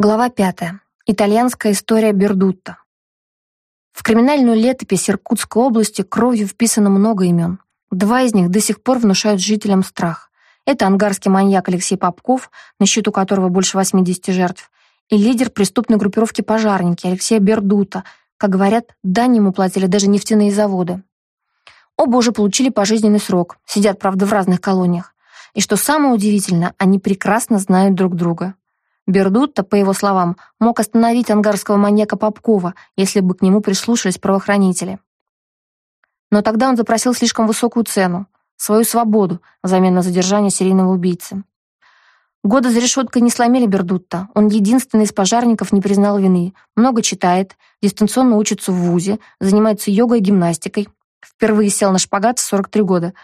Глава 5. Итальянская история Бердутта. В криминальную летопись Иркутской области кровью вписано много имен. Два из них до сих пор внушают жителям страх. Это ангарский маньяк Алексей Попков, на счету которого больше 80 жертв, и лидер преступной группировки «Пожарники» Алексея Бердута. Как говорят, дань ему платили даже нефтяные заводы. Оба уже получили пожизненный срок, сидят, правда, в разных колониях. И что самое удивительное, они прекрасно знают друг друга. Бердутто, по его словам, мог остановить ангарского маньяка Попкова, если бы к нему прислушались правоохранители. Но тогда он запросил слишком высокую цену — свою свободу взамен на задержание серийного убийцы. Годы за решеткой не сломили Бердутта. Он единственный из пожарников не признал вины, много читает, дистанционно учится в ВУЗе, занимается йогой и гимнастикой. Впервые сел на шпагат в 43 года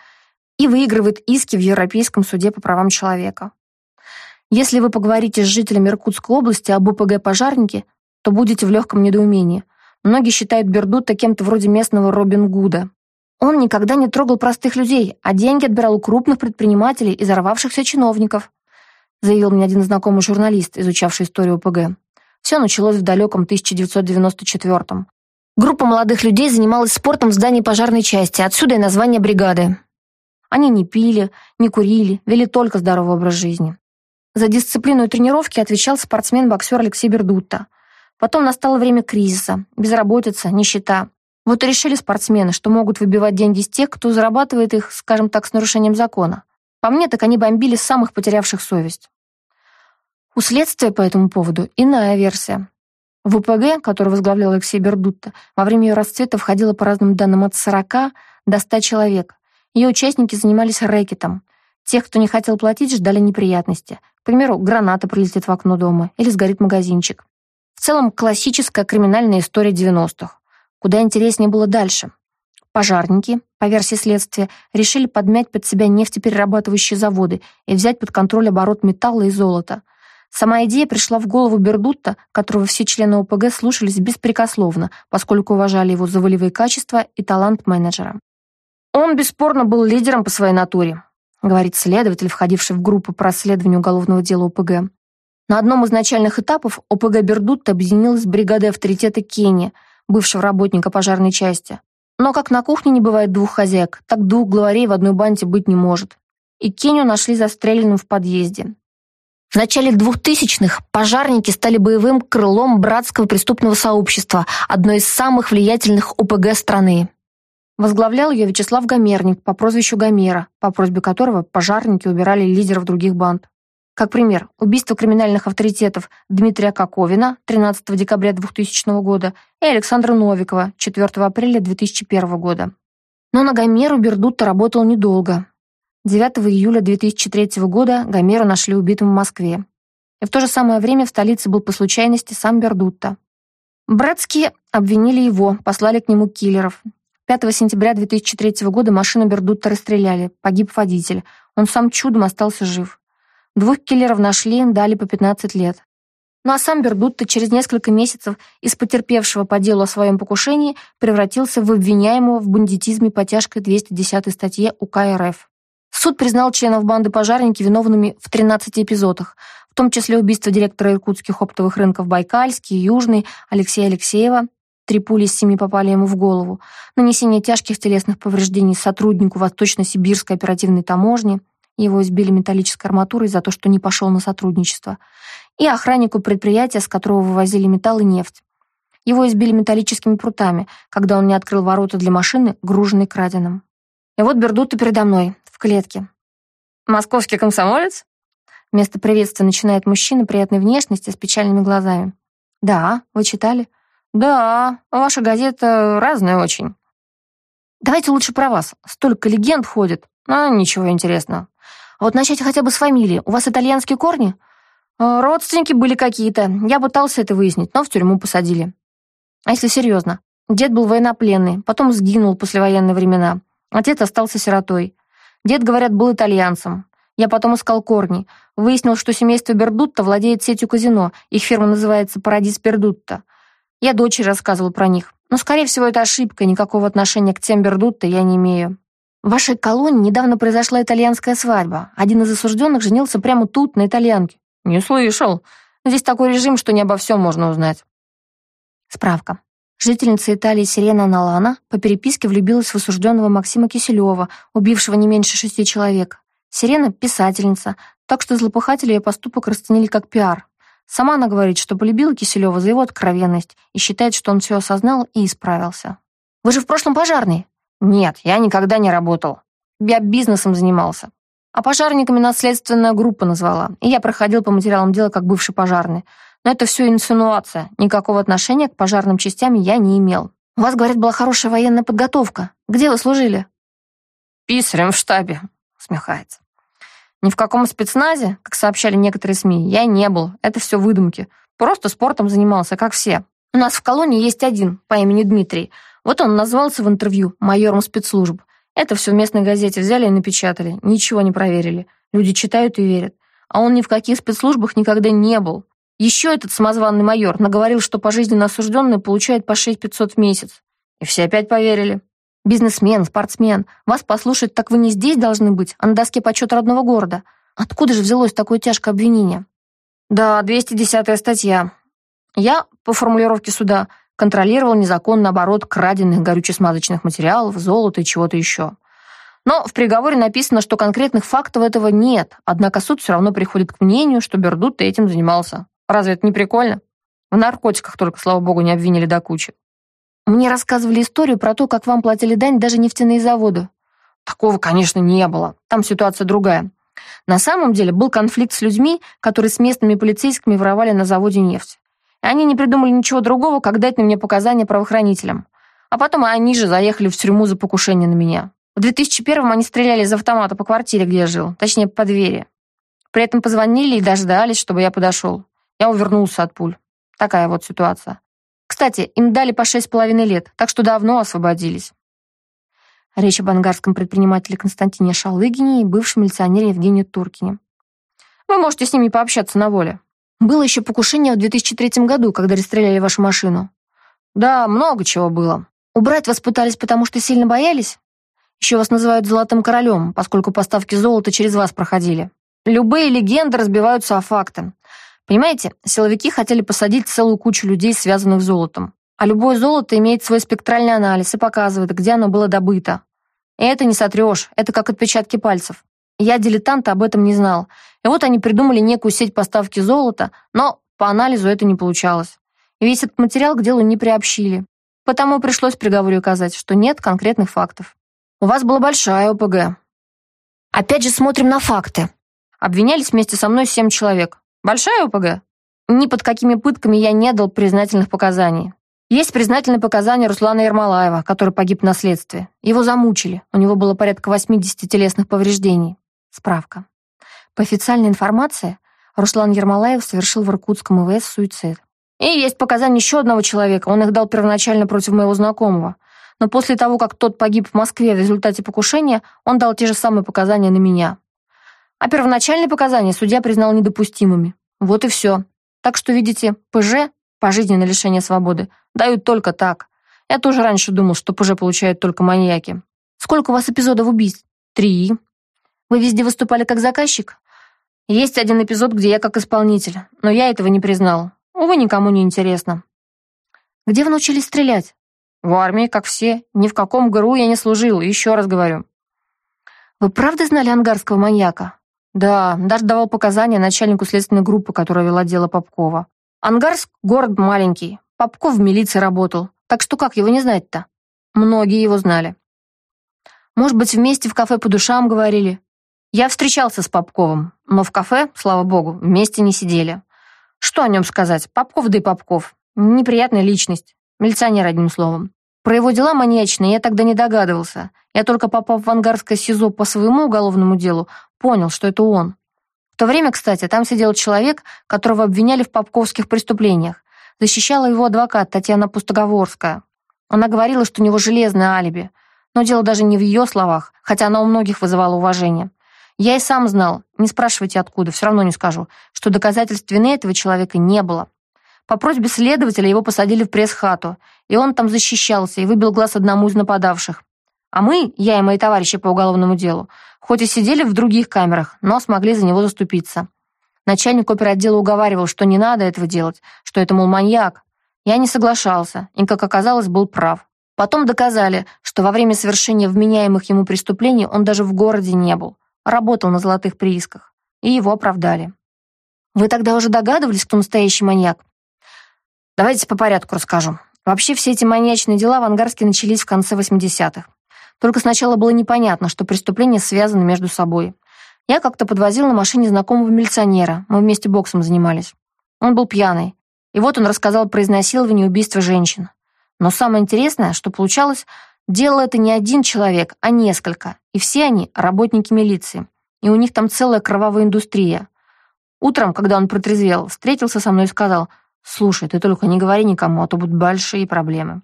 и выигрывает иски в Европейском суде по правам человека. Если вы поговорите с жителями Иркутской области об ОПГ «Пожарники», то будете в легком недоумении. Многие считают Бердута кем-то вроде местного Робин Гуда. Он никогда не трогал простых людей, а деньги отбирал у крупных предпринимателей и взорвавшихся чиновников, заявил мне один знакомый журналист, изучавший историю ОПГ. Все началось в далеком 1994-м. Группа молодых людей занималась спортом в здании пожарной части, отсюда и название бригады. Они не пили, не курили, вели только здоровый образ жизни. За дисциплину и тренировки отвечал спортсмен-боксер Алексей Бердутта. Потом настало время кризиса, безработица, нищета. Вот и решили спортсмены, что могут выбивать деньги с тех, кто зарабатывает их, скажем так, с нарушением закона. По мне, так они бомбили самых потерявших совесть. У следствия по этому поводу иная версия. В УПГ, который возглавлял Алексей Бердутта, во время ее расцвета входило по разным данным от 40 до 100 человек. Ее участники занимались рэкетом. Тех, кто не хотел платить, ждали неприятности. К примеру, граната прилетит в окно дома или сгорит магазинчик. В целом, классическая криминальная история 90-х. Куда интереснее было дальше. Пожарники, по версии следствия, решили подмять под себя нефтеперерабатывающие заводы и взять под контроль оборот металла и золота. Сама идея пришла в голову Бердутта, которого все члены ОПГ слушались беспрекословно, поскольку уважали его за волевые качества и талант менеджера. Он бесспорно был лидером по своей натуре говорит следователь, входивший в группу по расследованию уголовного дела ОПГ. На одном из начальных этапов ОПГ Бердутта объединилась с бригадой авторитета Кенни, бывшего работника пожарной части. Но как на кухне не бывает двух хозяек, так двух главарей в одной банде быть не может. И Кеню нашли застреленным в подъезде. В начале 2000-х пожарники стали боевым крылом братского преступного сообщества, одной из самых влиятельных ОПГ страны. Возглавлял ее Вячеслав Гомерник по прозвищу Гомера, по просьбе которого пожарники убирали лидеров других банд. Как пример, убийство криминальных авторитетов Дмитрия Коковина 13 декабря 2000 года и Александра Новикова 4 апреля 2001 года. Но на Гомеру Бердутто работал недолго. 9 июля 2003 года Гомеру нашли убитым в Москве. И в то же самое время в столице был по случайности сам Бердутто. Братские обвинили его, послали к нему киллеров. 5 сентября 2003 года машину Бердутта расстреляли. Погиб водитель. Он сам чудом остался жив. Двух киллеров нашли, дали по 15 лет. Ну а сам Бердутта через несколько месяцев из потерпевшего по делу о своем покушении превратился в обвиняемого в бандитизме по тяжкой 210 статье УК РФ. Суд признал членов банды пожарники виновными в 13 эпизодах, в том числе убийство директора иркутских оптовых рынков Байкальский, Южный, Алексея Алексеева, Три пули из семи попали ему в голову. Нанесение тяжких телесных повреждений сотруднику Восточно-Сибирской оперативной таможни. Его избили металлической арматурой за то, что не пошел на сотрудничество. И охраннику предприятия, с которого вывозили металл и нефть. Его избили металлическими прутами, когда он не открыл ворота для машины, груженной краденым. И вот Бердутто передо мной, в клетке. «Московский комсомолец?» Вместо приветствия начинает мужчина приятной внешности с печальными глазами. «Да, вы читали?» «Да, ваша газета разная очень». «Давайте лучше про вас. Столько легенд ходит. А, ничего интересного. А вот начать хотя бы с фамилии. У вас итальянские корни?» а, «Родственники были какие-то. Я пытался это выяснить, но в тюрьму посадили». «А если серьезно? Дед был военнопленный, потом сгинул после военные времена. Отец остался сиротой. Дед, говорят, был итальянцем. Я потом искал корни. Выяснил, что семейство Бердутта владеет сетью казино. Их фирма называется «Парадис Бердутта». Я дочери рассказывал про них. Но, скорее всего, это ошибка, никакого отношения к тем Бердутто я не имею. В вашей колонии недавно произошла итальянская свадьба. Один из осужденных женился прямо тут, на итальянке. Не слышал. Здесь такой режим, что не обо всем можно узнать. Справка. Жительница Италии Сирена Налана по переписке влюбилась в осужденного Максима Киселева, убившего не меньше шести человек. Сирена — писательница, так что злопыхатели ее поступок расценили как пиар. Сама она говорит, что полюбила Киселева за его откровенность и считает, что он все осознал и исправился. «Вы же в прошлом пожарный?» «Нет, я никогда не работал. Я бизнесом занимался. А пожарниками нас следственная группа назвала, и я проходил по материалам дела как бывший пожарный. Но это все инсинуация. Никакого отношения к пожарным частям я не имел. У вас, говорят, была хорошая военная подготовка. Где вы служили? Писарем в штабе, смехается. Ни в каком спецназе, как сообщали некоторые СМИ, я не был. Это все выдумки. Просто спортом занимался, как все. У нас в колонии есть один по имени Дмитрий. Вот он назвался в интервью майором спецслужб. Это все в местной газете взяли и напечатали. Ничего не проверили. Люди читают и верят. А он ни в каких спецслужбах никогда не был. Еще этот самозванный майор наговорил, что пожизненно осужденный получает по 6500 в месяц. И все опять поверили. Бизнесмен, спортсмен. Вас послушать, так вы не здесь должны быть, а на доске почета родного города. Откуда же взялось такое тяжкое обвинение? Да, 210 статья. Я, по формулировке суда, контролировал незаконный оборот краденных горюче-смазочных материалов, золота и чего-то еще. Но в приговоре написано, что конкретных фактов этого нет, однако суд все равно приходит к мнению, что Бердутто этим занимался. Разве это не прикольно? В наркотиках только, слава богу, не обвинили до кучи. Мне рассказывали историю про то, как вам платили дань даже нефтяные заводы. Такого, конечно, не было. Там ситуация другая. На самом деле был конфликт с людьми, которые с местными полицейскими воровали на заводе нефть. И они не придумали ничего другого, как дать на мне показания правоохранителям. А потом они же заехали в тюрьму за покушение на меня. В 2001-м они стреляли из автомата по квартире, где я жил, точнее, по двери. При этом позвонили и дождались, чтобы я подошел. Я увернулся от пуль. Такая вот ситуация. Кстати, им дали по шесть с половиной лет, так что давно освободились. Речь об ангарском предпринимателе Константине Шалыгине и бывшем милиционере Евгении Туркине. Вы можете с ними пообщаться на воле. Было еще покушение в 2003 году, когда расстреляли вашу машину. Да, много чего было. Убрать вас пытались, потому что сильно боялись? Еще вас называют «золотым королем», поскольку поставки золота через вас проходили. Любые легенды разбиваются о факты. Понимаете, силовики хотели посадить целую кучу людей, связанных с золотом. А любое золото имеет свой спектральный анализ и показывает, где оно было добыто. И это не сотрешь, это как отпечатки пальцев. Я, дилетант, об этом не знал. И вот они придумали некую сеть поставки золота, но по анализу это не получалось. И весь этот материал к делу не приобщили. Потому пришлось приговоре указать, что нет конкретных фактов. У вас была большая ОПГ. Опять же смотрим на факты. Обвинялись вместе со мной семь человек. Большая ОПГ? Ни под какими пытками я не дал признательных показаний. Есть признательные показания Руслана Ермолаева, который погиб на следствии. Его замучили. У него было порядка 80 телесных повреждений. Справка. По официальной информации, Руслан Ермолаев совершил в Иркутском ИВС суицид. И есть показания еще одного человека. Он их дал первоначально против моего знакомого. Но после того, как тот погиб в Москве в результате покушения, он дал те же самые показания на меня. А первоначальные показания судья признал недопустимыми. Вот и все. Так что, видите, ПЖ, пожизненное лишение свободы, дают только так. Я тоже раньше думал, что ПЖ получают только маньяки. Сколько у вас эпизодов убийств? Три. Вы везде выступали как заказчик? Есть один эпизод, где я как исполнитель, но я этого не признал. Увы, никому не интересно. Где вы научились стрелять? В армии, как все. Ни в каком ГРУ я не служил, еще раз говорю. Вы правда знали ангарского маньяка? Да, даже давал показания начальнику следственной группы, которая вела дело Попкова. Ангарск — город маленький. Попков в милиции работал. Так что как его не знать-то? Многие его знали. Может быть, вместе в кафе по душам говорили. Я встречался с Попковым, но в кафе, слава богу, вместе не сидели. Что о нем сказать? Попков да и Попков. Неприятная личность. Милиционер, одним словом. Про его дела маньячные я тогда не догадывался. Я только попав в ангарское СИЗО по своему уголовному делу, понял, что это он. В то время, кстати, там сидел человек, которого обвиняли в попковских преступлениях. Защищала его адвокат Татьяна Пустоговорская. Она говорила, что у него железное алиби. Но дело даже не в ее словах, хотя она у многих вызывала уважение. Я и сам знал, не спрашивайте откуда, все равно не скажу, что доказательств вины этого человека не было. По просьбе следователя его посадили в пресс-хату, и он там защищался и выбил глаз одному из нападавших. А мы, я и мои товарищи по уголовному делу, хоть и сидели в других камерах, но смогли за него заступиться. Начальник оперотдела уговаривал, что не надо этого делать, что это, мол, маньяк. Я не соглашался, и, как оказалось, был прав. Потом доказали, что во время совершения вменяемых ему преступлений он даже в городе не был, работал на золотых приисках, и его оправдали. Вы тогда уже догадывались, кто настоящий маньяк? Давайте по порядку расскажу. Вообще все эти маньячные дела в Ангарске начались в конце 80-х. Только сначала было непонятно, что преступления связаны между собой. Я как-то подвозил на машине знакомого милиционера, мы вместе боксом занимались. Он был пьяный. И вот он рассказал про изнасилование и убийство женщин. Но самое интересное, что получалось, делал это не один человек, а несколько, и все они работники милиции. И у них там целая кровавая индустрия. Утром, когда он протрезвел, встретился со мной и сказал, «Слушай, ты только не говори никому, а то будут большие проблемы».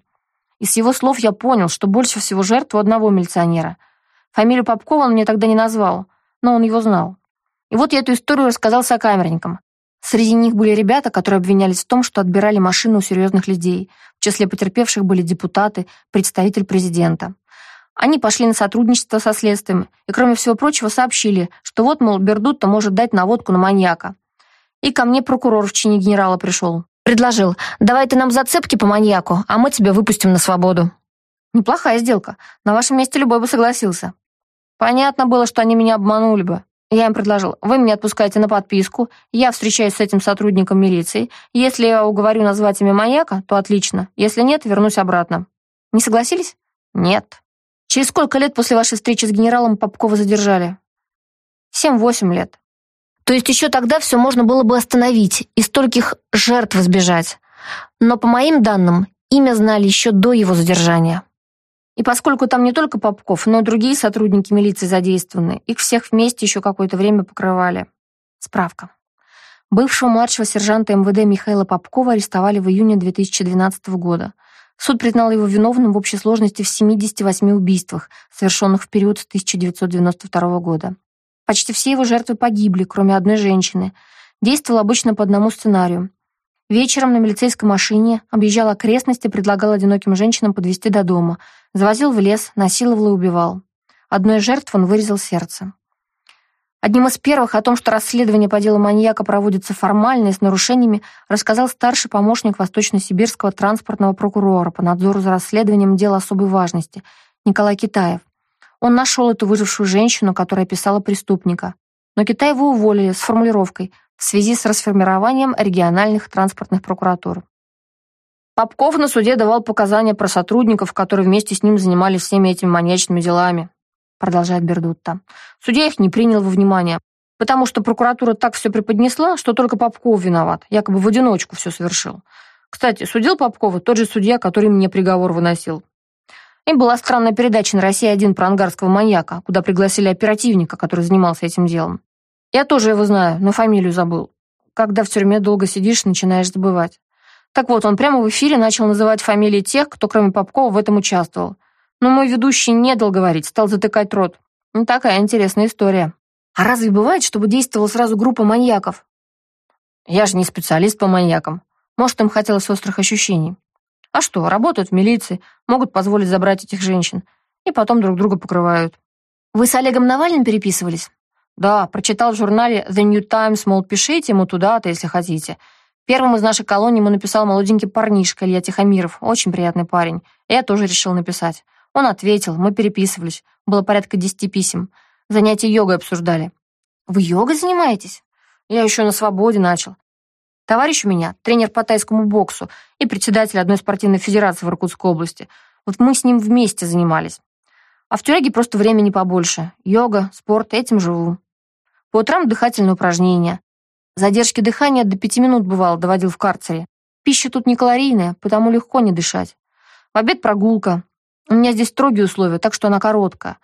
Из его слов я понял, что больше всего жертв у одного милиционера. Фамилию Попкова он мне тогда не назвал, но он его знал. И вот я эту историю рассказал сокамерникам. Среди них были ребята, которые обвинялись в том, что отбирали машины у серьезных людей. В числе потерпевших были депутаты, представитель президента. Они пошли на сотрудничество со следствием и, кроме всего прочего, сообщили, что вот, мол, Бердутто может дать наводку на маньяка. И ко мне прокурор в чине генерала пришел. Предложил, давай ты нам зацепки по маньяку, а мы тебя выпустим на свободу. Неплохая сделка. На вашем месте любой бы согласился. Понятно было, что они меня обманули бы. Я им предложил, вы меня отпускаете на подписку, я встречаюсь с этим сотрудником милиции. Если я уговорю назвать имя маньяка, то отлично. Если нет, вернусь обратно. Не согласились? Нет. Через сколько лет после вашей встречи с генералом Попкова задержали? Семь-восемь лет. То есть еще тогда все можно было бы остановить и стольких жертв избежать. Но по моим данным, имя знали еще до его задержания. И поскольку там не только Попков, но и другие сотрудники милиции задействованы, их всех вместе еще какое-то время покрывали. Справка. Бывшего младшего сержанта МВД Михаила Попкова арестовали в июне 2012 года. Суд признал его виновным в общей сложности в 78 убийствах, совершенных в период с 1992 года. Почти все его жертвы погибли, кроме одной женщины. Действовал обычно по одному сценарию. Вечером на милицейской машине объезжал окрестности, предлагал одиноким женщинам подвезти до дома, завозил в лес, насиловал и убивал. Одной из жертв он вырезал сердце. Одним из первых о том, что расследование по делу маньяка проводится формально и с нарушениями, рассказал старший помощник Восточно-Сибирского транспортного прокурора по надзору за расследованием дел особой важности Николай Китаев. Он нашел эту выжившую женщину, которая писала преступника. Но Китаева уволили с формулировкой в связи с расформированием региональных транспортных прокуратур. Попков на суде давал показания про сотрудников, которые вместе с ним занимались всеми этими маньячными делами, продолжает Бердутта. Судья их не принял во внимание, потому что прокуратура так все преподнесла, что только Попков виноват, якобы в одиночку все совершил. Кстати, судил Попкова тот же судья, который мне приговор выносил. Им была странная передача на «Россия-1» про ангарского маньяка, куда пригласили оперативника, который занимался этим делом. Я тоже его знаю, но фамилию забыл. Когда в тюрьме долго сидишь, начинаешь забывать. Так вот, он прямо в эфире начал называть фамилии тех, кто кроме Попкова в этом участвовал. Но мой ведущий не дал говорить, стал затыкать рот. Не такая интересная история. А разве бывает, чтобы действовала сразу группа маньяков? Я же не специалист по маньякам. Может, им хотелось острых ощущений. А что, работают в милиции, могут позволить забрать этих женщин. И потом друг друга покрывают. Вы с Олегом Навальным переписывались? Да, прочитал в журнале The New Times, мол, пишите ему туда-то, если хотите. Первым из нашей колонии ему написал молоденький парнишка Илья Тихомиров, очень приятный парень. Я тоже решил написать. Он ответил, мы переписывались. Было порядка десяти писем. Занятия йогой обсуждали. Вы йогой занимаетесь? Я еще на свободе начал. Товарищ у меня, тренер по тайскому боксу и председатель одной спортивной федерации в Иркутской области. Вот мы с ним вместе занимались. А в тюряге просто времени побольше. Йога, спорт, этим живу. По утрам дыхательные упражнения. Задержки дыхания до пяти минут бывало доводил в карцере. Пища тут не калорийная, потому легко не дышать. В обед прогулка. У меня здесь строгие условия, так что она короткая.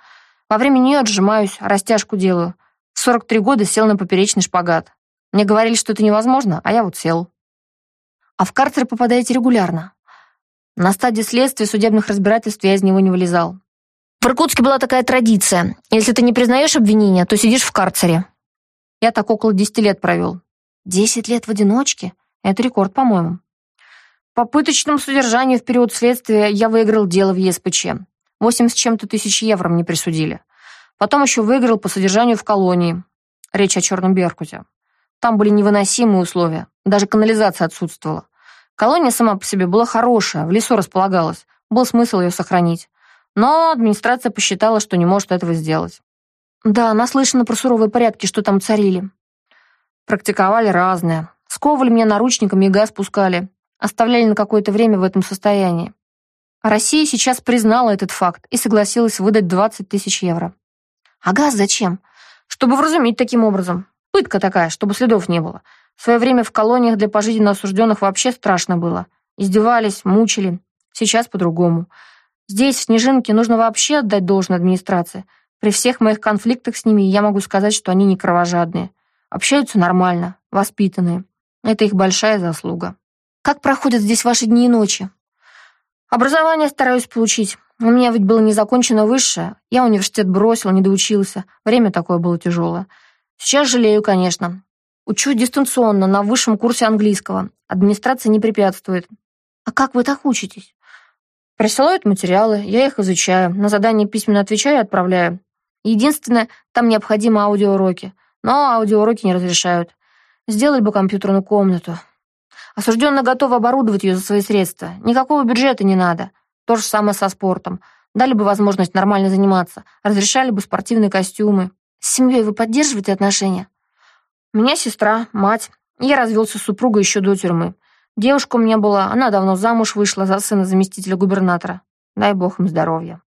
Во время нее отжимаюсь, растяжку делаю. В 43 года сел на поперечный шпагат. Мне говорили, что это невозможно, а я вот сел. А в карцер попадаете регулярно. На стадии следствия судебных разбирательств я из него не вылезал. В Иркутске была такая традиция. Если ты не признаешь обвинения, то сидишь в карцере. Я так около десяти лет провел. Десять лет в одиночке? Это рекорд, по-моему. По пыточному содержанию в период следствия я выиграл дело в ЕСПЧ. Восемь с чем-то тысяч евро мне присудили. Потом еще выиграл по содержанию в колонии. Речь о Черном Беркуте. Там были невыносимые условия, даже канализация отсутствовала. Колония сама по себе была хорошая, в лесу располагалась, был смысл ее сохранить. Но администрация посчитала, что не может этого сделать. Да, наслышана про суровые порядки, что там царили. Практиковали разное. Сковывали меня наручниками и газ пускали. Оставляли на какое-то время в этом состоянии. А Россия сейчас признала этот факт и согласилась выдать 20 тысяч евро. А газ зачем? Чтобы вразумить таким образом. Пытка такая, чтобы следов не было. В свое время в колониях для пожизненно осужденных вообще страшно было. Издевались, мучили. Сейчас по-другому. Здесь, в Снежинке, нужно вообще отдать должное администрации. При всех моих конфликтах с ними я могу сказать, что они не кровожадные. Общаются нормально, воспитанные. Это их большая заслуга. Как проходят здесь ваши дни и ночи? Образование стараюсь получить. У меня ведь было не закончено высшее. Я университет бросил, не доучился. Время такое было тяжелое. Сейчас жалею, конечно. Учу дистанционно, на высшем курсе английского. Администрация не препятствует. А как вы так учитесь? Присылают материалы, я их изучаю, на задание письменно отвечаю и отправляю. Единственное, там необходимы аудиоуроки. Но аудиоуроки не разрешают. Сделали бы компьютерную комнату. Осужденно готовы оборудовать ее за свои средства. Никакого бюджета не надо. То же самое со спортом. Дали бы возможность нормально заниматься. Разрешали бы спортивные костюмы. С семьей вы поддерживаете отношения? У меня сестра, мать. Я развелся с супругой еще до тюрьмы. Девушка у меня была, она давно замуж вышла за сына заместителя губернатора. Дай бог им здоровья.